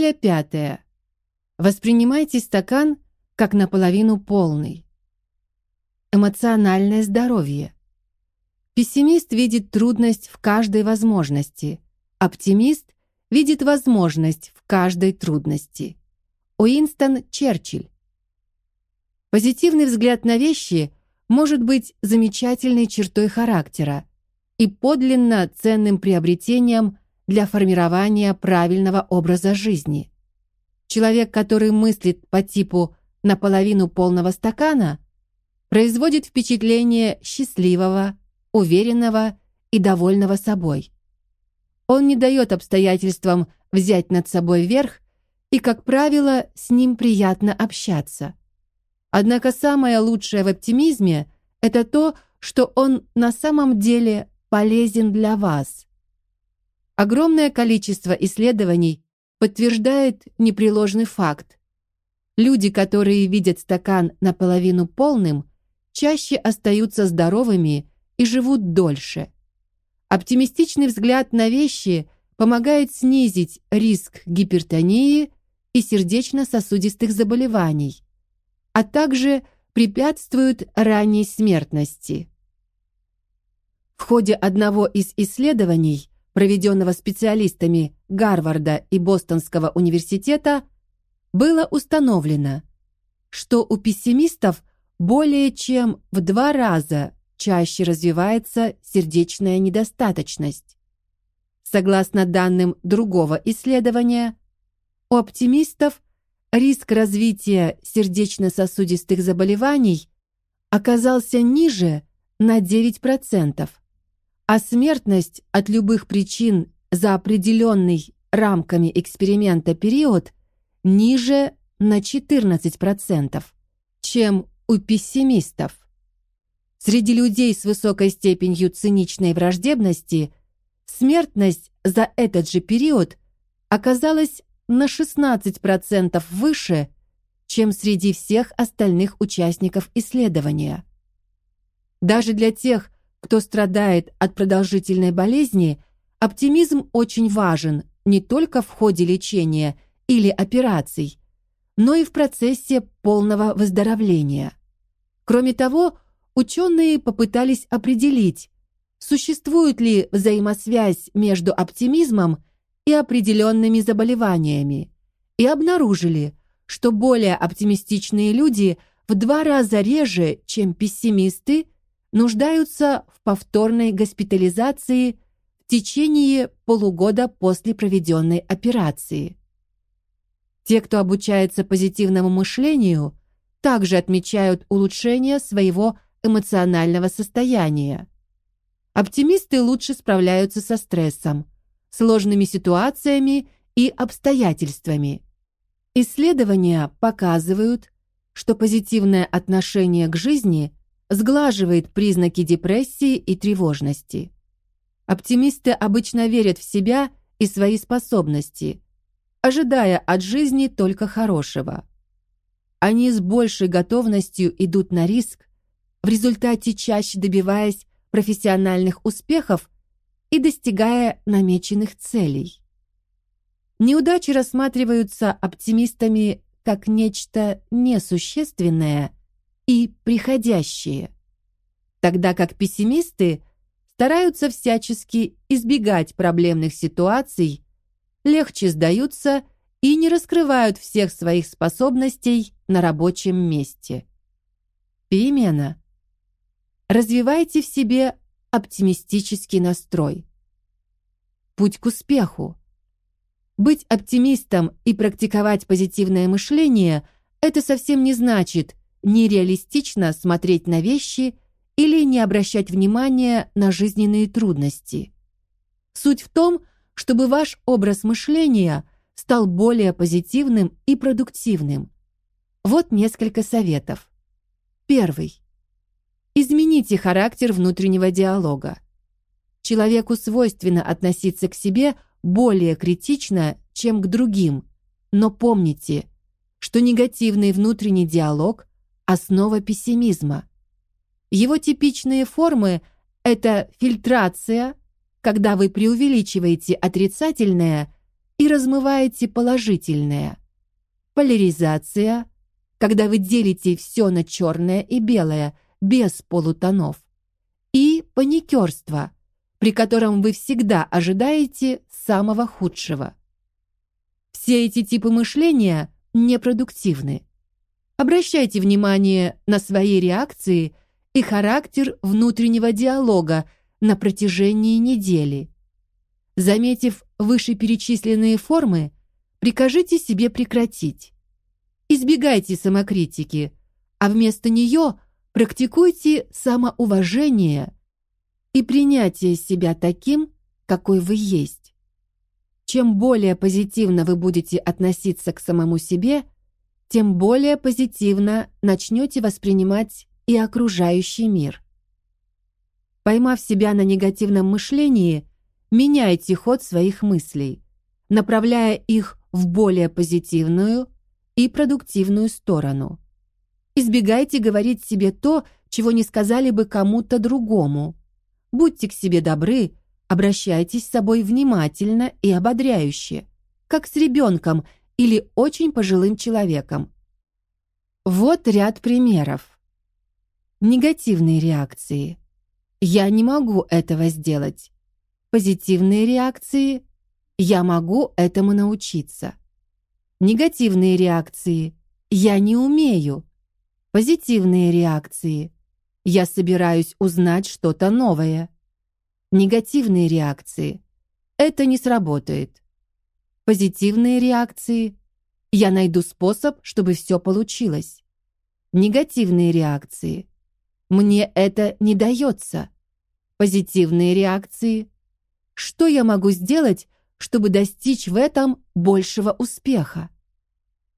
Неделя пятая. Воспринимайте стакан как наполовину полный. Эмоциональное здоровье. Пессимист видит трудность в каждой возможности, оптимист видит возможность в каждой трудности. Уинстон Черчилль. Позитивный взгляд на вещи может быть замечательной чертой характера и подлинно ценным приобретением для формирования правильного образа жизни. Человек, который мыслит по типу наполовину полного стакана, производит впечатление счастливого, уверенного и довольного собой. Он не дает обстоятельствам взять над собой верх, и, как правило, с ним приятно общаться. Однако самое лучшее в оптимизме – это то, что он на самом деле полезен для вас. Огромное количество исследований подтверждает непреложный факт. Люди, которые видят стакан наполовину полным, чаще остаются здоровыми и живут дольше. Оптимистичный взгляд на вещи помогает снизить риск гипертонии и сердечно-сосудистых заболеваний, а также препятствует ранней смертности. В ходе одного из исследований, проведенного специалистами Гарварда и Бостонского университета, было установлено, что у пессимистов более чем в два раза чаще развивается сердечная недостаточность. Согласно данным другого исследования, у оптимистов риск развития сердечно-сосудистых заболеваний оказался ниже на 9% а смертность от любых причин за определенный рамками эксперимента период ниже на 14%, чем у пессимистов. Среди людей с высокой степенью циничной враждебности смертность за этот же период оказалась на 16% выше, чем среди всех остальных участников исследования. Даже для тех, кто страдает от продолжительной болезни, оптимизм очень важен не только в ходе лечения или операций, но и в процессе полного выздоровления. Кроме того, ученые попытались определить, существует ли взаимосвязь между оптимизмом и определенными заболеваниями, и обнаружили, что более оптимистичные люди в два раза реже, чем пессимисты, нуждаются в повторной госпитализации в течение полугода после проведенной операции. Те, кто обучается позитивному мышлению, также отмечают улучшение своего эмоционального состояния. Оптимисты лучше справляются со стрессом, сложными ситуациями и обстоятельствами. Исследования показывают, что позитивное отношение к жизни сглаживает признаки депрессии и тревожности. Оптимисты обычно верят в себя и свои способности, ожидая от жизни только хорошего. Они с большей готовностью идут на риск, в результате чаще добиваясь профессиональных успехов и достигая намеченных целей. Неудачи рассматриваются оптимистами как нечто несущественное и приходящее, тогда как пессимисты стараются всячески избегать проблемных ситуаций, легче сдаются и не раскрывают всех своих способностей на рабочем месте. Перемена. Развивайте в себе оптимистический настрой. Путь к успеху. Быть оптимистом и практиковать позитивное мышление это совсем не значит нереалистично смотреть на вещи или не обращать внимания на жизненные трудности. Суть в том, чтобы ваш образ мышления стал более позитивным и продуктивным. Вот несколько советов. Первый. Измените характер внутреннего диалога. Человеку свойственно относиться к себе более критично, чем к другим, но помните, что негативный внутренний диалог основа пессимизма. Его типичные формы это фильтрация, когда вы преувеличиваете отрицательное и размываете положительное. Поляризация, когда вы делите все на черное и белое, без полутонов. И паникерство, при котором вы всегда ожидаете самого худшего. Все эти типы мышления непродуктивны. Обращайте внимание на свои реакции и характер внутреннего диалога на протяжении недели. Заметив вышеперечисленные формы, прикажите себе прекратить. Избегайте самокритики, а вместо нее практикуйте самоуважение и принятие себя таким, какой вы есть. Чем более позитивно вы будете относиться к самому себе, тем более позитивно начнете воспринимать и окружающий мир. Поймав себя на негативном мышлении, меняйте ход своих мыслей, направляя их в более позитивную и продуктивную сторону. Избегайте говорить себе то, чего не сказали бы кому-то другому. Будьте к себе добры, обращайтесь с собой внимательно и ободряюще, как с ребенком или очень пожилым человеком. Вот ряд примеров. Негативные реакции. Я не могу этого сделать. Позитивные реакции. Я могу этому научиться. Негативные реакции. Я не умею. Позитивные реакции. Я собираюсь узнать что-то новое. Негативные реакции. Это не сработает позитивные реакции. Я найду способ, чтобы все получилось. Негативные реакции. Мне это не дается. Позитивные реакции. Что я могу сделать, чтобы достичь в этом большего успеха?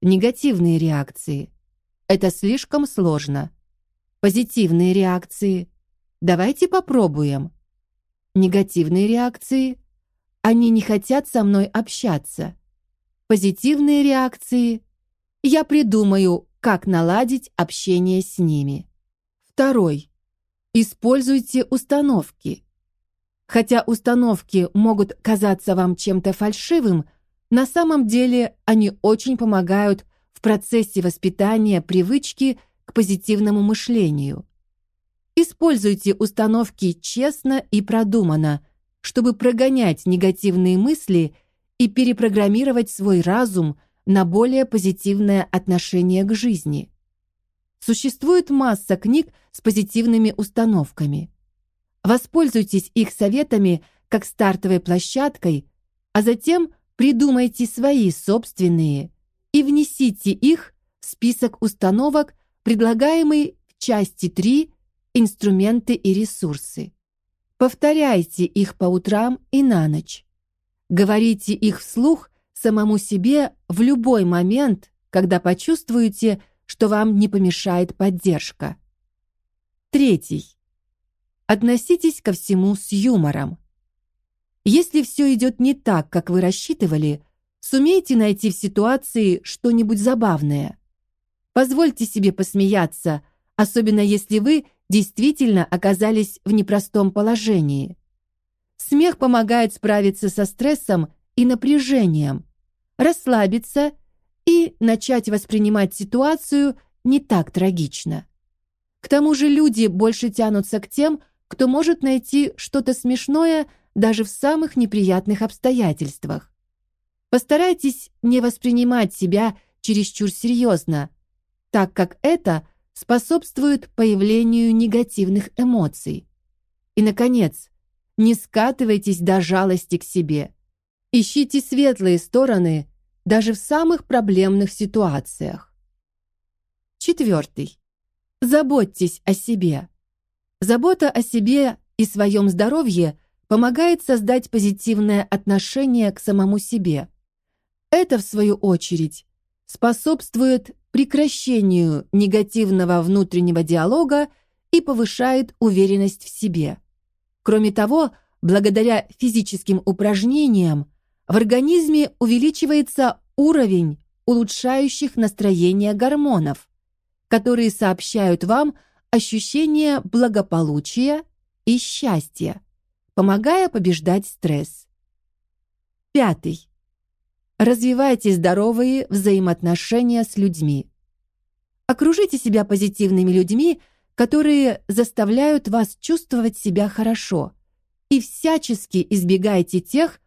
Негативные реакции. Это слишком сложно. Позитивные реакции. Давайте попробуем. Негативные реакции. Они не хотят со мной общаться. Позитивные реакции. Я придумаю, как наладить общение с ними. Второй. Используйте установки. Хотя установки могут казаться вам чем-то фальшивым, на самом деле они очень помогают в процессе воспитания привычки к позитивному мышлению. Используйте установки честно и продуманно – чтобы прогонять негативные мысли и перепрограммировать свой разум на более позитивное отношение к жизни. Существует масса книг с позитивными установками. Воспользуйтесь их советами как стартовой площадкой, а затем придумайте свои собственные и внесите их в список установок, предлагаемый в части 3 «Инструменты и ресурсы». Повторяйте их по утрам и на ночь. Говорите их вслух самому себе в любой момент, когда почувствуете, что вам не помешает поддержка. Третий. Относитесь ко всему с юмором. Если все идет не так, как вы рассчитывали, сумейте найти в ситуации что-нибудь забавное. Позвольте себе посмеяться, особенно если вы действительно оказались в непростом положении. Смех помогает справиться со стрессом и напряжением, расслабиться и начать воспринимать ситуацию не так трагично. К тому же люди больше тянутся к тем, кто может найти что-то смешное даже в самых неприятных обстоятельствах. Постарайтесь не воспринимать себя чересчур серьезно, так как это способствует появлению негативных эмоций. И, наконец, не скатывайтесь до жалости к себе. Ищите светлые стороны даже в самых проблемных ситуациях. Четвертый. Заботьтесь о себе. Забота о себе и своем здоровье помогает создать позитивное отношение к самому себе. Это, в свою очередь, способствует прекращению негативного внутреннего диалога и повышает уверенность в себе. Кроме того, благодаря физическим упражнениям в организме увеличивается уровень улучшающих настроение гормонов, которые сообщают вам ощущение благополучия и счастья, помогая побеждать стресс. Пятый. Развивайте здоровые взаимоотношения с людьми. Окружите себя позитивными людьми, которые заставляют вас чувствовать себя хорошо, и всячески избегайте тех,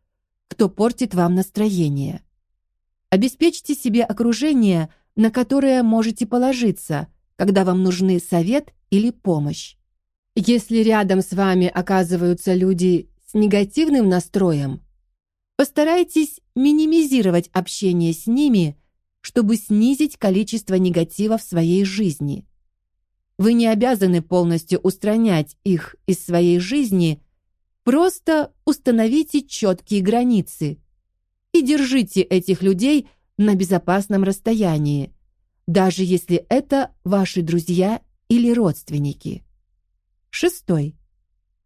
кто портит вам настроение. Обеспечьте себе окружение, на которое можете положиться, когда вам нужны совет или помощь. Если рядом с вами оказываются люди с негативным настроем, постарайтесь минимизировать общение с ними, чтобы снизить количество негатива в своей жизни. Вы не обязаны полностью устранять их из своей жизни, просто установите четкие границы и держите этих людей на безопасном расстоянии, даже если это ваши друзья или родственники. Шестой.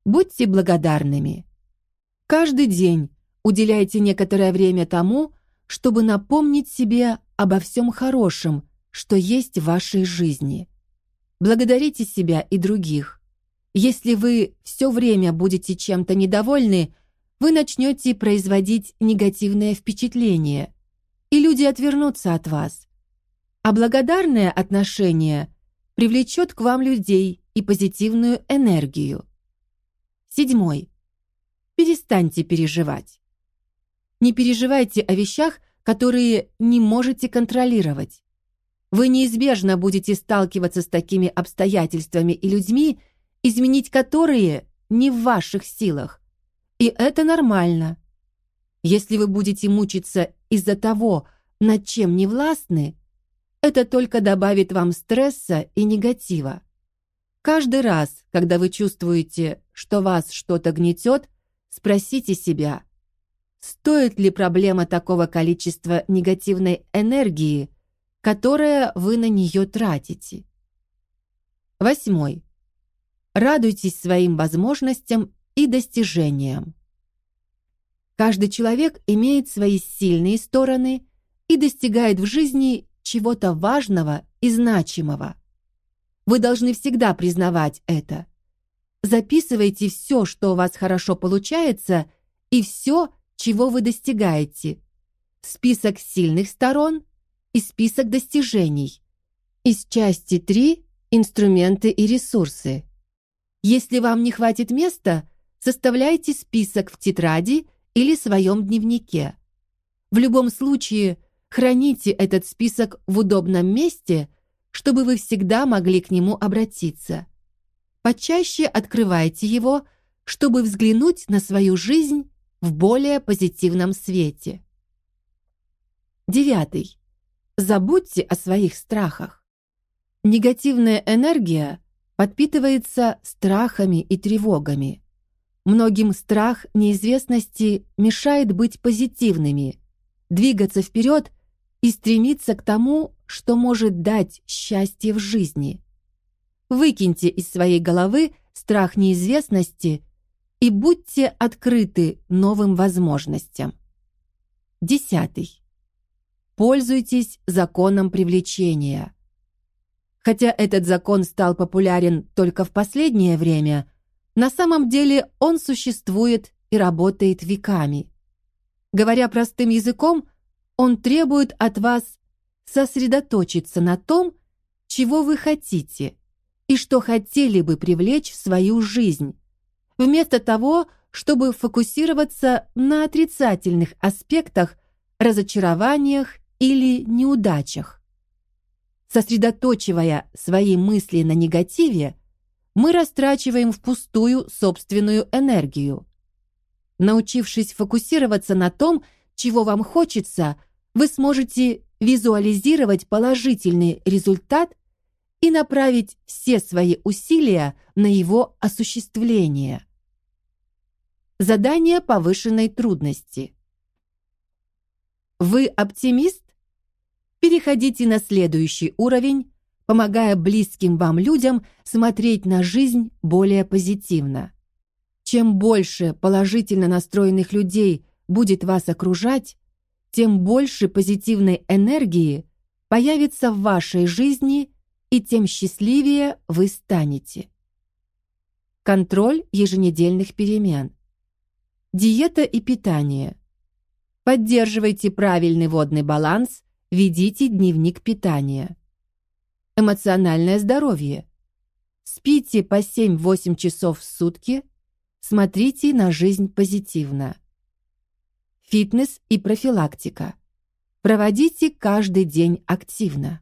Будьте благодарными. Каждый день уделяйте некоторое время тому, чтобы напомнить себе обо всем хорошем, что есть в вашей жизни. Благодарите себя и других. Если вы все время будете чем-то недовольны, вы начнете производить негативное впечатление, и люди отвернутся от вас. А благодарное отношение привлечет к вам людей и позитивную энергию. Седьмой. Перестаньте переживать. Не переживайте о вещах, которые не можете контролировать. Вы неизбежно будете сталкиваться с такими обстоятельствами и людьми, изменить которые не в ваших силах. И это нормально. Если вы будете мучиться из-за того, над чем не властны, это только добавит вам стресса и негатива. Каждый раз, когда вы чувствуете, что вас что-то гнетет, спросите себя, стоит ли проблема такого количества негативной энергии, которое вы на нее тратите. Восьмой. Радуйтесь своим возможностям и достижениям. Каждый человек имеет свои сильные стороны и достигает в жизни чего-то важного и значимого. Вы должны всегда признавать это. Записывайте все, что у вас хорошо получается, и все, чего вы достигаете. Список сильных сторон и список достижений. Из части 3 инструменты и ресурсы. Если вам не хватит места, составляйте список в тетради или своем дневнике. В любом случае, Храните этот список в удобном месте, чтобы вы всегда могли к нему обратиться. Почаще открывайте его, чтобы взглянуть на свою жизнь в более позитивном свете. Девятый. Забудьте о своих страхах. Негативная энергия подпитывается страхами и тревогами. Многим страх неизвестности мешает быть позитивными, двигаться вперед и стремиться к тому, что может дать счастье в жизни. Выкиньте из своей головы страх неизвестности и будьте открыты новым возможностям. Десятый. Пользуйтесь законом привлечения. Хотя этот закон стал популярен только в последнее время, на самом деле он существует и работает веками. Говоря простым языком, он требует от вас сосредоточиться на том, чего вы хотите и что хотели бы привлечь в свою жизнь, вместо того, чтобы фокусироваться на отрицательных аспектах, разочарованиях или неудачах. Сосредоточивая свои мысли на негативе, мы растрачиваем впустую собственную энергию. Научившись фокусироваться на том, чего вам хочется – вы сможете визуализировать положительный результат и направить все свои усилия на его осуществление. Задание повышенной трудности. Вы оптимист? Переходите на следующий уровень, помогая близким вам людям смотреть на жизнь более позитивно. Чем больше положительно настроенных людей будет вас окружать, тем больше позитивной энергии появится в вашей жизни и тем счастливее вы станете. Контроль еженедельных перемен. Диета и питание. Поддерживайте правильный водный баланс, ведите дневник питания. Эмоциональное здоровье. Спите по 7-8 часов в сутки, смотрите на жизнь позитивно. Фитнес и профилактика. Проводите каждый день активно.